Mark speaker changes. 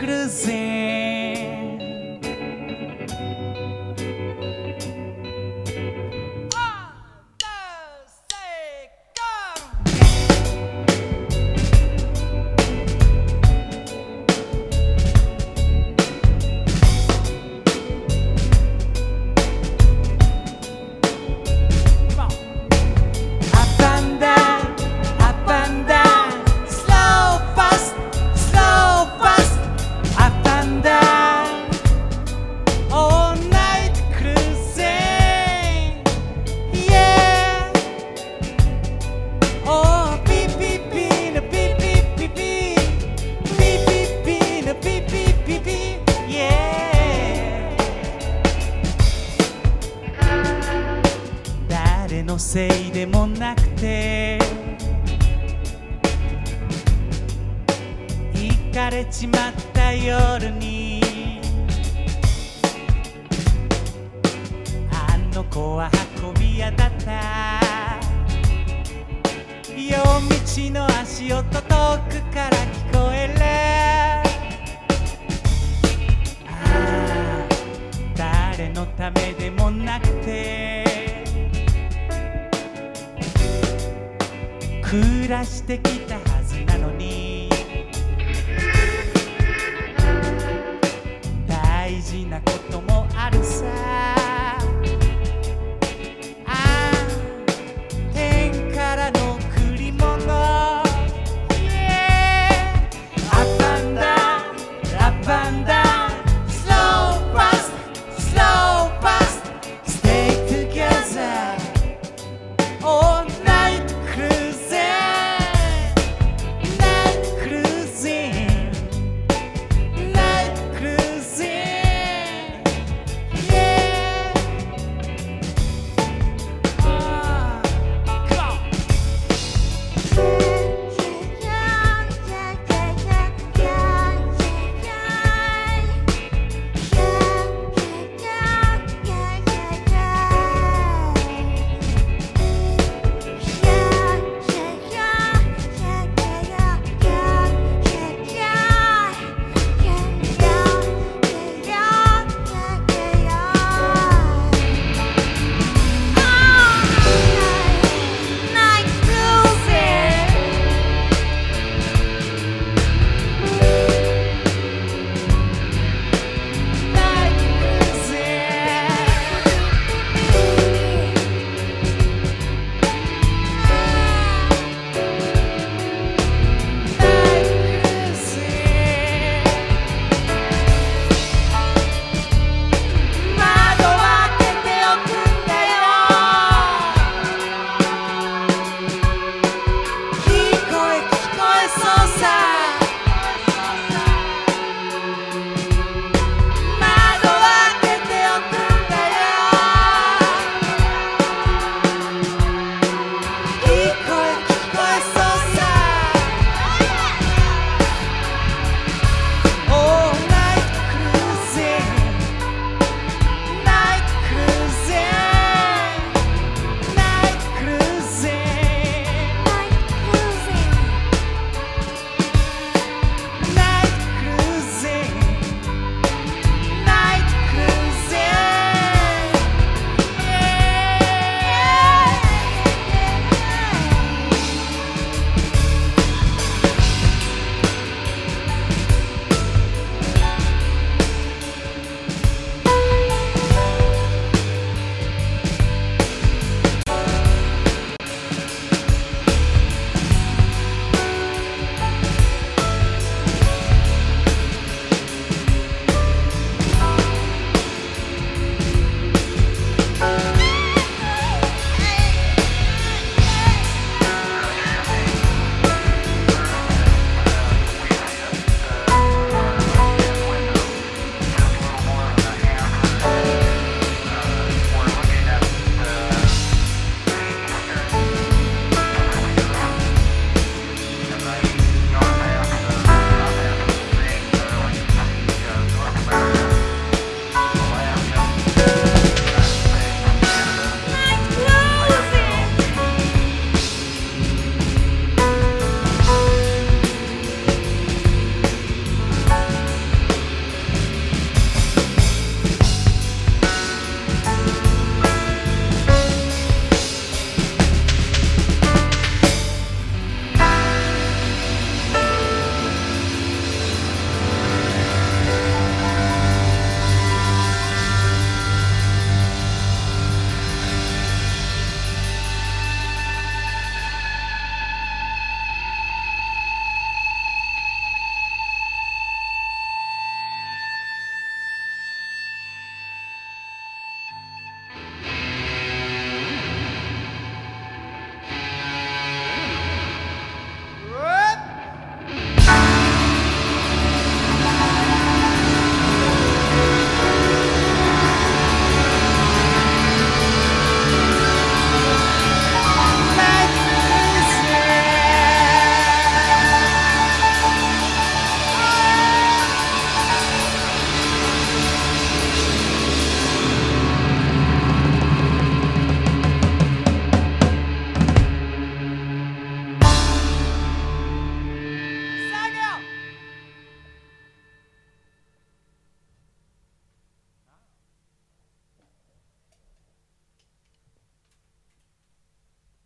Speaker 1: crescendo. でもなくて。行かれちまった夜に。あの子は運び屋だった。夜道の足音遠くから聞こえしてきた